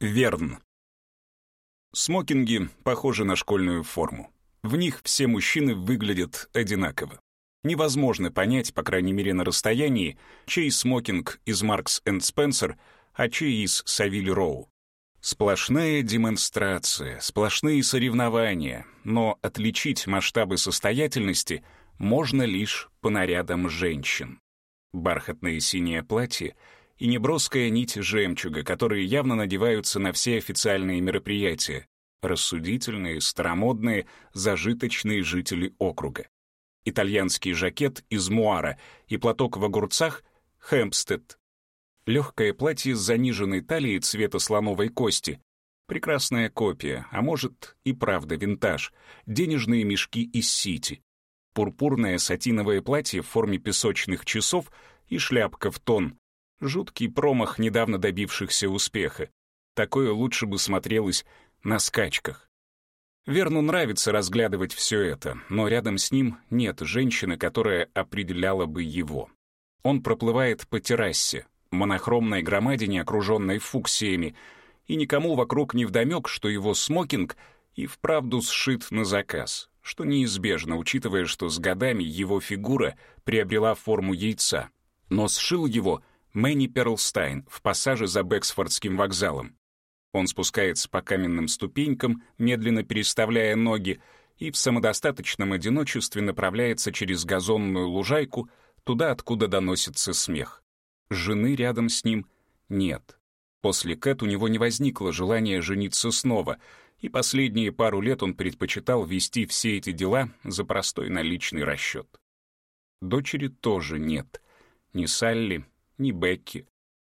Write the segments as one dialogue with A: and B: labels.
A: Верн. Смокинги похожи на школьную форму. В них все мужчины выглядят одинаково. Невозможно понять, по крайней мере на расстоянии, чей смокинг из Маркс энд Спенсер, а чей из Савиль Роу. Сплошная демонстрация, сплошные соревнования, но отличить масштабы состоятельности можно лишь по нарядам женщин. Бархатное синее платье — и неброская нить жемчуга, которые явно надеваются на все официальные мероприятия, рассудительные, старомодные, зажиточные жители округа. Итальянский жакет из муара и платок в огурцах — Хэмпстед. Легкое платье с заниженной талией цвета слоновой кости — прекрасная копия, а может и правда винтаж, денежные мешки из сити. Пурпурное сатиновое платье в форме песочных часов и шляпка в тон Жуткий промах недавно добившихся успеха. Такое лучше бы смотрелось на скачках. Верну нравится разглядывать все это, но рядом с ним нет женщины, которая определяла бы его. Он проплывает по террасе, монохромной громадине, окруженной фуксиями, и никому вокруг не вдомек, что его смокинг и вправду сшит на заказ, что неизбежно, учитывая, что с годами его фигура приобрела форму яйца. Но сшил его Мэнни Перлстайн в пассаже за Бэксфордским вокзалом. Он спускается по каменным ступенькам, медленно переставляя ноги, и в самодостаточном одиночестве направляется через газонную лужайку туда, откуда доносится смех. Жены рядом с ним нет. После Кэт у него не возникло желания жениться снова, и последние пару лет он предпочитал вести все эти дела за простой наличный расчет. Дочери тоже нет. Ни Салли, ни Бекки.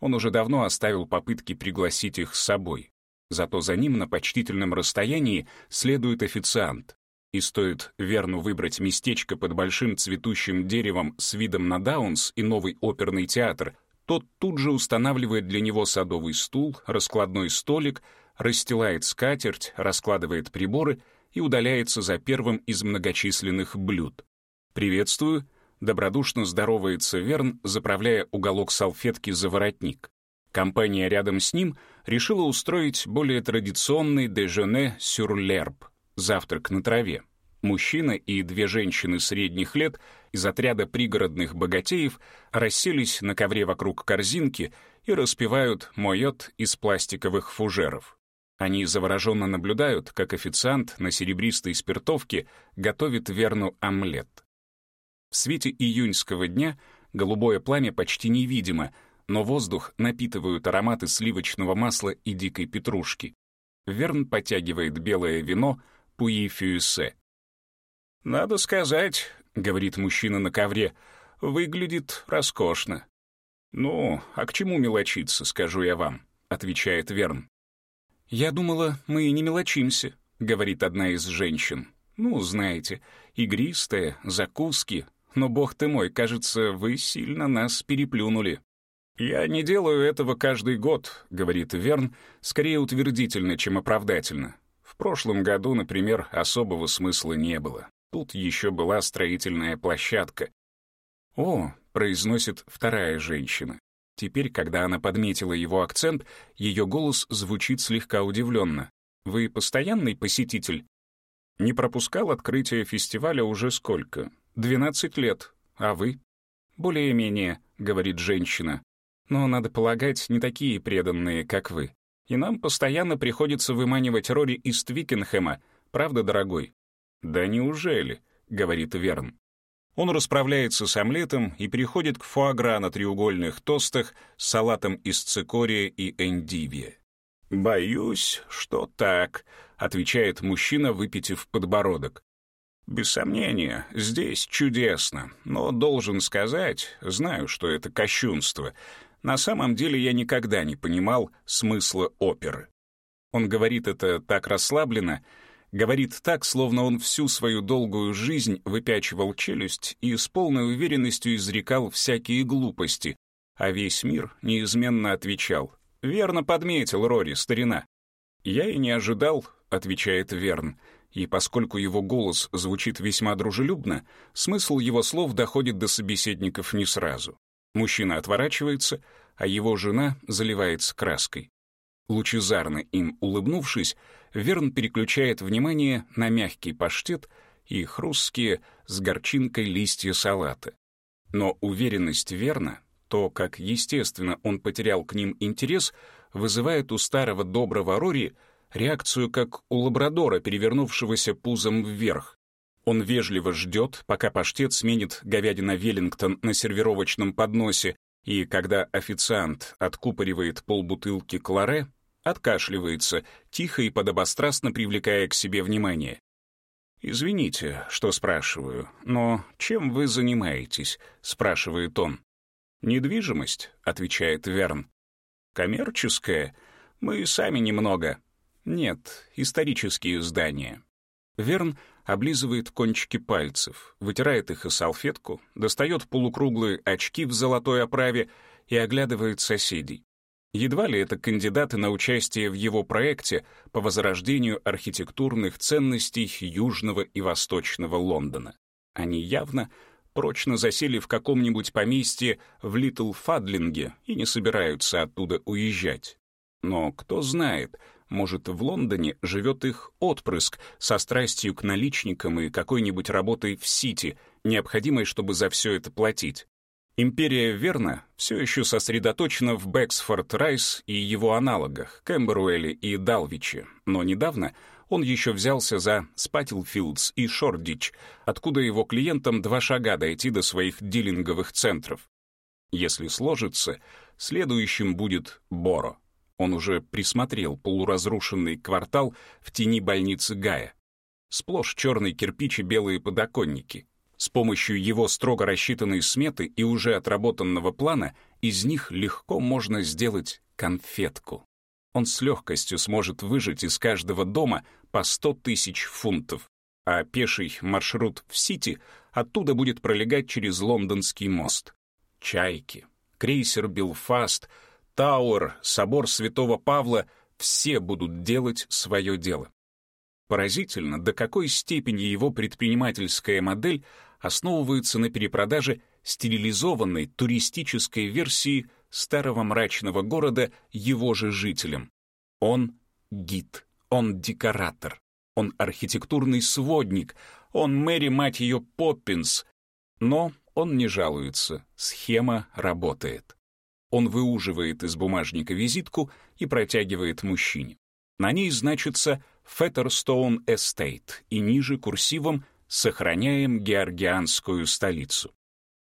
A: Он уже давно оставил попытки пригласить их с собой. Зато за ним на почтительном расстоянии следует официант. И стоит Верну выбрать местечко под большим цветущим деревом с видом на Даунс и новый оперный театр, тот тут же устанавливает для него садовый стул, раскладной столик, расстилает скатерть, раскладывает приборы и удаляется за первым из многочисленных блюд. «Приветствую», Добродушно здоровается Верн, заправляя уголок салфетки за воротник. Компания рядом с ним решила устроить более традиционный дежоне сюр лерб — завтрак на траве. Мужчина и две женщины средних лет из отряда пригородных богатеев расселись на ковре вокруг корзинки и распивают моет из пластиковых фужеров. Они завороженно наблюдают, как официант на серебристой спиртовке готовит Верну омлет. В свете июньского дня голубое пламя почти невидимо, но воздух напитывают ароматы сливочного масла и дикой петрушки. Верн потягивает белое вино Пуи Фюссе. «Надо сказать», — говорит мужчина на ковре, — «выглядит роскошно». «Ну, а к чему мелочиться, скажу я вам», — отвечает Верн. «Я думала, мы не мелочимся», — говорит одна из женщин. «Ну, знаете, игристые, закуски, но, бог ты мой, кажется, вы сильно нас переплюнули». «Я не делаю этого каждый год», — говорит Верн, скорее утвердительно, чем оправдательно. В прошлом году, например, особого смысла не было. Тут еще была строительная площадка. «О», — произносит вторая женщина. Теперь, когда она подметила его акцент, ее голос звучит слегка удивленно. «Вы постоянный посетитель?» «Не пропускал открытие фестиваля уже сколько? «Двенадцать лет. А вы?» «Более-менее», — говорит женщина. «Но, надо полагать, не такие преданные, как вы. И нам постоянно приходится выманивать Рори из Твикенхэма. Правда, дорогой?» «Да неужели?» — говорит Верн. Он расправляется с омлетом и переходит к фуагра на треугольных тостах с салатом из цикория и эндивия. «Боюсь, что так», — отвечает мужчина, выпитив подбородок. Без сомнения, здесь чудесно, но должен сказать, знаю, что это кощунство. На самом деле я никогда не понимал смысла оперы. Он говорит это так расслабленно, говорит так, словно он всю свою долгую жизнь выпячивал челюсть и с полной уверенностью изрекал всякие глупости, а весь мир неизменно отвечал. «Верно подметил, Рори, старина». «Я и не ожидал», — отвечает Верн, — и поскольку его голос звучит весьма дружелюбно, смысл его слов доходит до собеседников не сразу. Мужчина отворачивается, а его жена заливается краской. Лучезарно им улыбнувшись, Верн переключает внимание на мягкий паштет и хрусткие с горчинкой листья салата. Но уверенность Верна, то, как естественно он потерял к ним интерес, вызывает у старого доброго Рори реакцию, как у лабрадора, перевернувшегося пузом вверх. Он вежливо ждет, пока паштет сменит говядина Веллингтон на сервировочном подносе, и когда официант откупоривает полбутылки кларе, откашливается, тихо и подобострастно привлекая к себе внимание. «Извините, что спрашиваю, но чем вы занимаетесь?» — спрашивает он. «Недвижимость», — отвечает Верн. «Коммерческая? Мы сами немного». «Нет, исторические здания». Верн облизывает кончики пальцев, вытирает их о салфетку, достает полукруглые очки в золотой оправе и оглядывает соседей. Едва ли это кандидаты на участие в его проекте по возрождению архитектурных ценностей Южного и Восточного Лондона. Они явно прочно засели в каком-нибудь поместье в Литл Фадлинге и не собираются оттуда уезжать. Но кто знает, может, в Лондоне живет их отпрыск со страстью к наличникам и какой-нибудь работой в Сити, необходимой, чтобы за все это платить. Империя Верна все еще сосредоточена в Бэксфорд Райс и его аналогах, Кэмберуэле и Далвиче, но недавно он еще взялся за Спатилфилдс и Шордич, откуда его клиентам два шага дойти до своих дилинговых центров. Если сложится, следующим будет Боро. Он уже присмотрел полуразрушенный квартал в тени больницы Гая. Сплошь черный кирпич и белые подоконники — с помощью его строго рассчитанной сметы и уже отработанного плана из них легко можно сделать конфетку. Он с легкостью сможет выжать из каждого дома по 100 тысяч фунтов, а пеший маршрут в Сити оттуда будет пролегать через лондонский мост. Чайки, крейсер Белфаст, Тауэр, собор Святого Павла — все будут делать свое дело. Поразительно, до какой степени его предпринимательская модель основываются на перепродаже стерилизованной туристической версии старого мрачного города его же жителям. Он гид, он декоратор, он архитектурный сводник, он Мэри, мать ее, Поппинс. Но он не жалуется, схема работает. Он выуживает из бумажника визитку и протягивает мужчине. На ней значится Феттерстоун Эстейт и ниже курсивом «Сохраняем георгианскую столицу».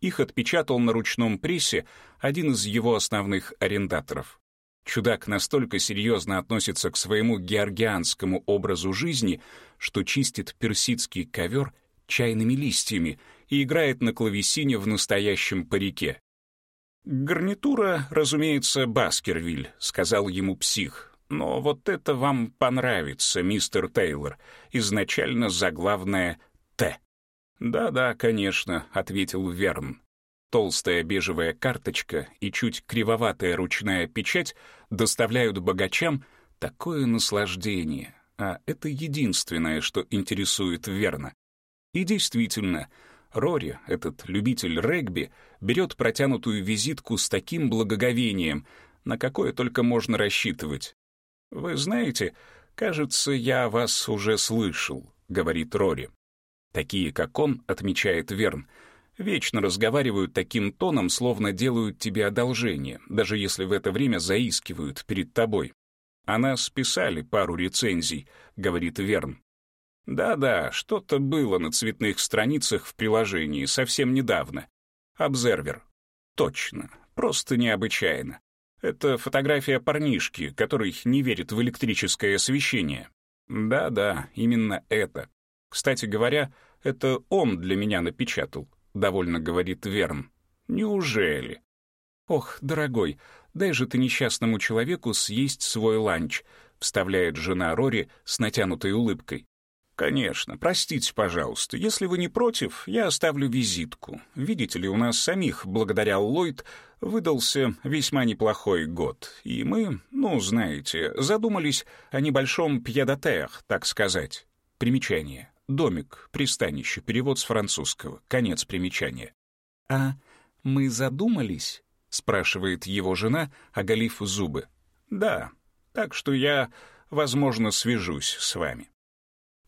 A: Их отпечатал на ручном прессе один из его основных арендаторов. Чудак настолько серьезно относится к своему георгианскому образу жизни, что чистит персидский ковер чайными листьями и играет на клавесине в настоящем парике. «Гарнитура, разумеется, Баскервиль», — сказал ему псих. «Но вот это вам понравится, мистер Тейлор. Изначально заглавная Т. «Да-да, конечно», — ответил Верн. Толстая бежевая карточка и чуть кривоватая ручная печать доставляют богачам такое наслаждение, а это единственное, что интересует Верна. И действительно, Рори, этот любитель регби, берет протянутую визитку с таким благоговением, на какое только можно рассчитывать. «Вы знаете, кажется, я вас уже слышал», — говорит Рори. Такие, как он, отмечает Верн, вечно разговаривают таким тоном, словно делают тебе одолжение, даже если в это время заискивают перед тобой. «О нас писали пару рецензий», — говорит Верн. «Да-да, что-то было на цветных страницах в приложении совсем недавно. Обзервер. Точно, просто необычайно. Это фотография парнишки, который не верит в электрическое освещение. Да-да, именно это. Кстати говоря, это он для меня напечатал, довольно говорит Верн. Неужели? Ох, дорогой, дай же ты несчастному человеку съесть свой ланч, вставляет жена Рори с натянутой улыбкой. «Конечно, простите, пожалуйста. Если вы не против, я оставлю визитку. Видите ли, у нас самих, благодаря Ллойд, выдался весьма неплохой год, и мы, ну, знаете, задумались о небольшом пьедотех, так сказать. Примечание. Домик, пристанище, перевод с французского, конец примечания. «А мы задумались?» — спрашивает его жена, оголив зубы. «Да, так что я, возможно, свяжусь с вами».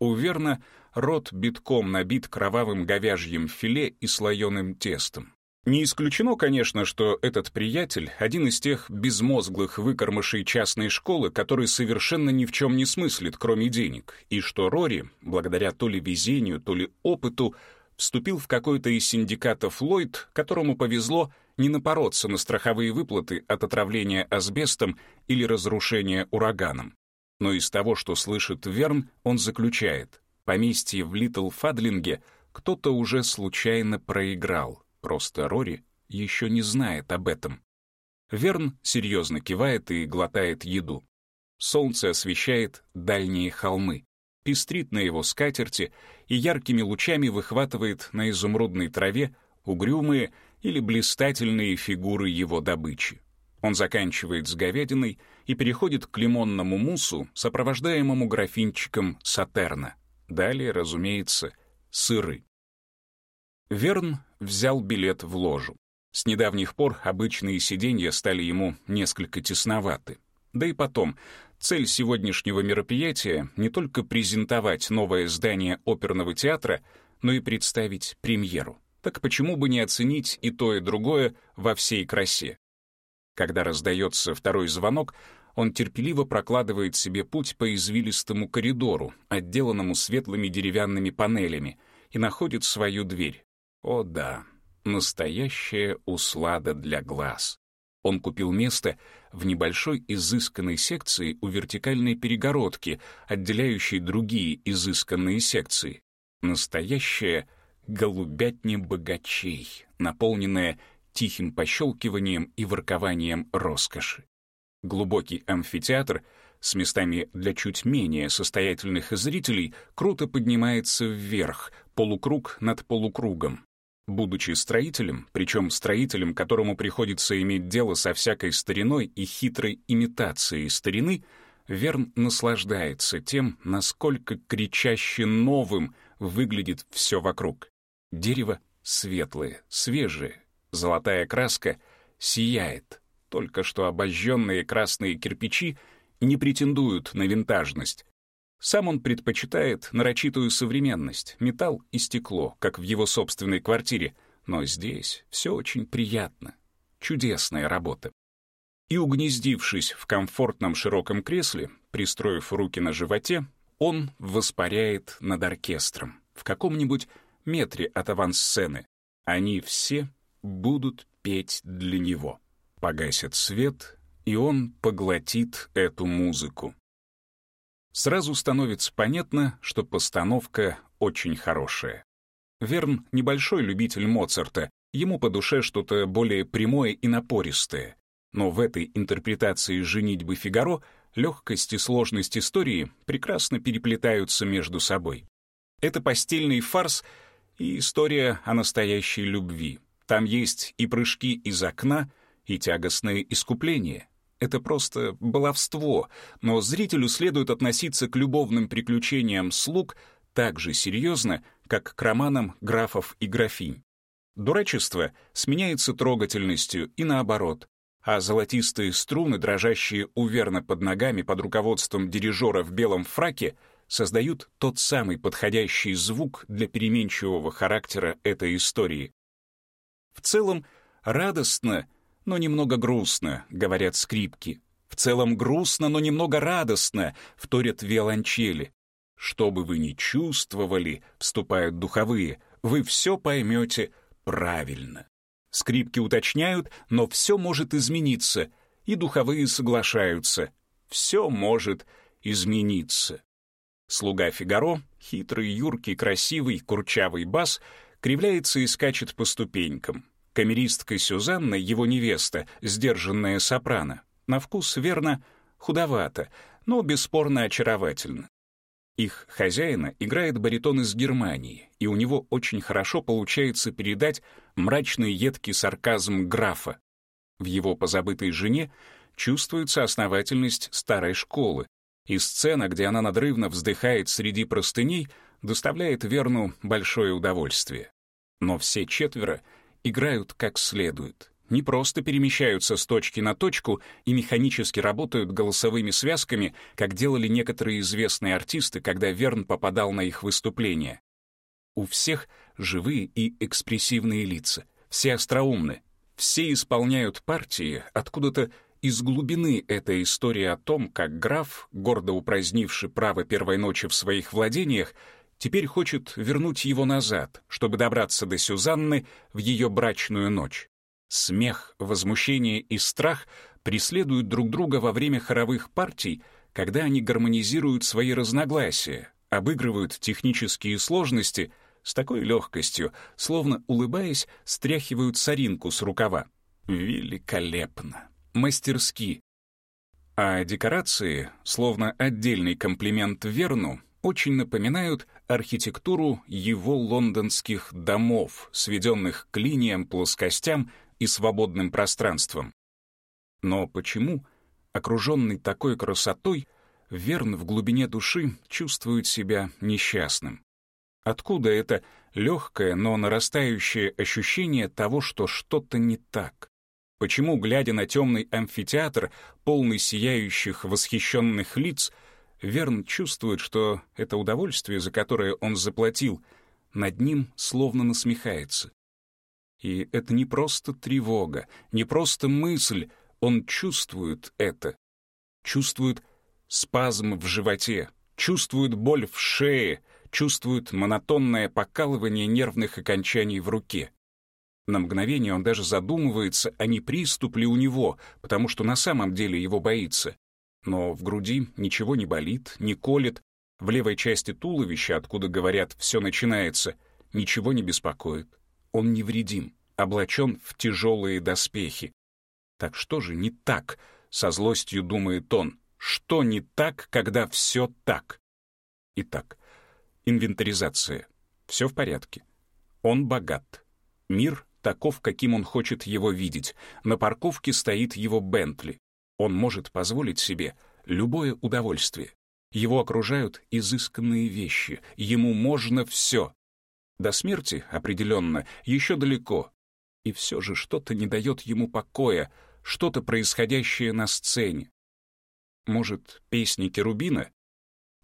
A: У Верна рот битком набит кровавым говяжьим филе и слоеным тестом. Не исключено, конечно, что этот приятель — один из тех безмозглых выкормышей частной школы, который совершенно ни в чем не смыслит, кроме денег, и что Рори, благодаря то ли везению, то ли опыту, вступил в какой-то из синдикатов Ллойд, которому повезло не напороться на страховые выплаты от отравления асбестом или разрушения ураганом. Но из того, что слышит Верн, он заключает, поместье в Литл Фадлинге кто-то уже случайно проиграл, просто Рори еще не знает об этом. Верн серьезно кивает и глотает еду. Солнце освещает дальние холмы пестрит на его скатерти и яркими лучами выхватывает на изумрудной траве угрюмые или блистательные фигуры его добычи. Он заканчивает с говядиной и переходит к лимонному муссу, сопровождаемому графинчиком сатерна. Далее, разумеется, сыры. Верн взял билет в ложу. С недавних пор обычные сиденья стали ему несколько тесноваты. Да и потом, Цель сегодняшнего мероприятия — не только презентовать новое здание оперного театра, но и представить премьеру. Так почему бы не оценить и то, и другое во всей красе? Когда раздается второй звонок, он терпеливо прокладывает себе путь по извилистому коридору, отделанному светлыми деревянными панелями, и находит свою дверь. О да, настоящая услада для глаз. Он купил место в небольшой изысканной секции у вертикальной перегородки, отделяющей другие изысканные секции. Настоящая голубятня богачей, наполненная тихим пощелкиванием и воркованием роскоши. Глубокий амфитеатр с местами для чуть менее состоятельных зрителей круто поднимается вверх, полукруг над полукругом. Будучи строителем, причем строителем, которому приходится иметь дело со всякой стариной и хитрой имитацией старины, Верн наслаждается тем, насколько кричаще новым выглядит все вокруг. Дерево светлое, свежее, золотая краска сияет. Только что обожженные красные кирпичи не претендуют на винтажность, сам он предпочитает нарочитую современность, металл и стекло, как в его собственной квартире, но здесь все очень приятно. Чудесная работа. И угнездившись в комфортном широком кресле, пристроив руки на животе, он воспаряет над оркестром в каком-нибудь метре от авансцены. Они все будут петь для него. Погасит свет, и он поглотит эту музыку. Сразу становится понятно, что постановка очень хорошая. Верн — небольшой любитель Моцарта, ему по душе что-то более прямое и напористое. Но в этой интерпретации «Женитьбы Фигаро» легкость и сложность истории прекрасно переплетаются между собой. Это постельный фарс и история о настоящей любви. Там есть и прыжки из окна, и тягостное искупление. Это просто баловство, но зрителю следует относиться к любовным приключениям слуг так же серьезно, как к романам графов и графинь. Дурачество сменяется трогательностью и наоборот, а золотистые струны, дрожащие уверно под ногами под руководством дирижера в белом фраке, создают тот самый подходящий звук для переменчивого характера этой истории. В целом, радостно — но немного грустно», — говорят скрипки. «В целом грустно, но немного радостно», — вторят виолончели. «Что бы вы ни чувствовали», — вступают духовые, «вы все поймете правильно». Скрипки уточняют, но все может измениться, и духовые соглашаются. Все может измениться. Слуга Фигаро, хитрый, юркий, красивый, курчавый бас, кривляется и скачет по ступенькам. Камеристка Сюзанна, его невеста, сдержанная сопрано, на вкус верно худовато, но бесспорно очаровательно. Их хозяина играет баритон из Германии, и у него очень хорошо получается передать мрачный едкий сарказм графа. В его позабытой жене чувствуется основательность старой школы, и сцена, где она надрывно вздыхает среди простыней, доставляет Верну большое удовольствие. Но все четверо играют как следует. не просто перемещаются с точки на точку и механически работают голосовыми связками, как делали некоторые известные артисты, когда Верн попадал на их выступления. У всех живые и экспрессивные лица, все остроумны, все исполняют партии откуда-то из глубины эта история о том, как граф, гордо упразднивший право первой ночи в своих владениях, теперь хочет вернуть его назад, чтобы добраться до Сюзанны в ее брачную ночь. Смех, возмущение и страх преследуют друг друга во время хоровых партий, когда они гармонизируют свои разногласия, обыгрывают технические сложности с такой легкостью, словно, улыбаясь, стряхивают соринку с рукава. Великолепно! Мастерски! А декорации, словно отдельный комплимент Верну, очень напоминают архитектуру его лондонских домов, сведенных к линиям, плоскостям и свободным пространством. Но почему, окруженный такой красотой, Верн в глубине души чувствует себя несчастным? Откуда это легкое, но нарастающее ощущение того, что что-то не так? Почему, глядя на темный амфитеатр, полный сияющих восхищенных лиц, Верн чувствует, что это удовольствие, за которое он заплатил, над ним словно насмехается? И это не просто тревога, не просто мысль, он чувствует это. Чувствует спазм в животе, чувствует боль в шее, чувствует монотонное покалывание нервных окончаний в руке. На мгновение он даже задумывается, а не приступ ли у него, потому что на самом деле его боится. Но в груди ничего не болит, не колет, в левой части туловища, откуда, говорят, все начинается, ничего не беспокоит он невредим, облачен в тяжелые доспехи. Так что же не так, со злостью думает он, что не так, когда все так? Итак, инвентаризация. Все в порядке. Он богат. Мир таков, каким он хочет его видеть. На парковке стоит его Бентли. Он может позволить себе любое удовольствие. Его окружают изысканные вещи. Ему можно все. До смерти, определенно, еще далеко. И все же что-то не дает ему покоя, что-то происходящее на сцене. Может, песни Керубина?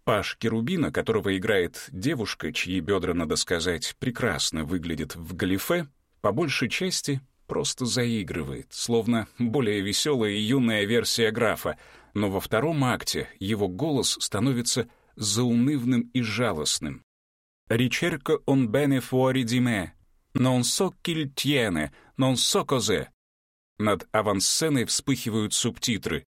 A: Паш Керубина, которого играет девушка, чьи бедра, надо сказать, прекрасно выглядят в галифе, по большей части просто заигрывает, словно более веселая и юная версия графа, но во втором акте его голос становится заунывным и жалостным, bene fuori di me. Non so chi il tiene, non so cos'è. Над авансценой вспыхивают субтитры.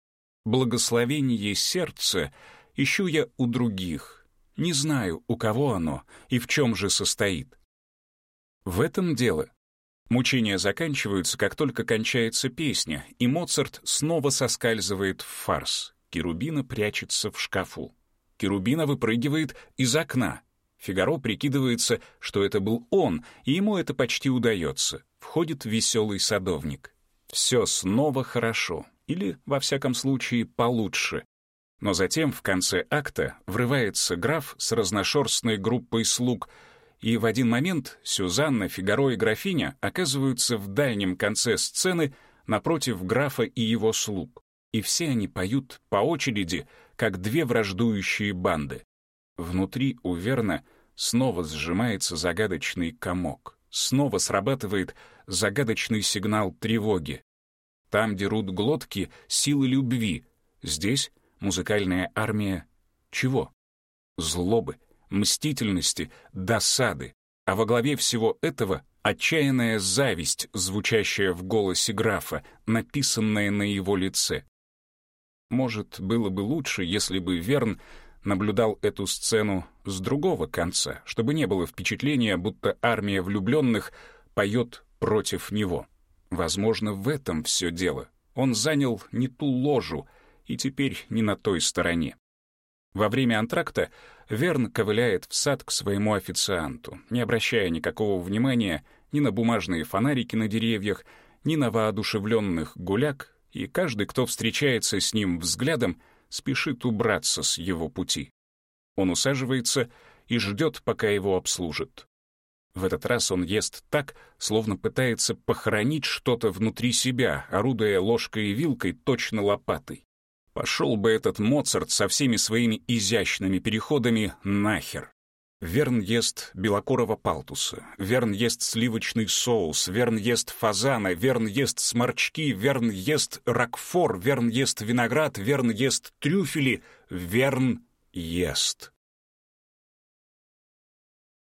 A: «Благословение сердца ищу я у других. Не знаю, у кого оно и в чем же состоит». В этом дело. Мучения заканчиваются, как только кончается песня, и Моцарт снова соскальзывает в фарс. Керубина прячется в шкафу. Керубина выпрыгивает из окна. Фигаро прикидывается, что это был он, и ему это почти удается. Входит веселый садовник. Все снова хорошо, или, во всяком случае, получше. Но затем в конце акта врывается граф с разношерстной группой слуг, и в один момент Сюзанна, Фигаро и графиня оказываются в дальнем конце сцены напротив графа и его слуг. И все они поют по очереди, как две враждующие банды. Внутри у Верна снова сжимается загадочный комок. Снова срабатывает загадочный сигнал тревоги. Там дерут глотки силы любви. Здесь музыкальная армия чего? Злобы, мстительности, досады. А во главе всего этого отчаянная зависть, звучащая в голосе графа, написанная на его лице. Может, было бы лучше, если бы Верн наблюдал эту сцену с другого конца, чтобы не было впечатления, будто армия влюбленных поет против него. Возможно, в этом все дело. Он занял не ту ложу и теперь не на той стороне. Во время антракта Верн ковыляет в сад к своему официанту, не обращая никакого внимания ни на бумажные фонарики на деревьях, ни на воодушевленных гуляк, и каждый, кто встречается с ним взглядом, спешит убраться с его пути. Он усаживается и ждет, пока его обслужат. В этот раз он ест так, словно пытается похоронить что-то внутри себя, орудуя ложкой и вилкой точно лопатой. Пошел бы этот Моцарт со всеми своими изящными переходами нахер. Верн ест белокорого палтуса, Верн ест сливочный соус, Верн ест фазана, Верн ест сморчки, Верн ест ракфор, Верн ест виноград, Верн ест трюфели, Верн ест.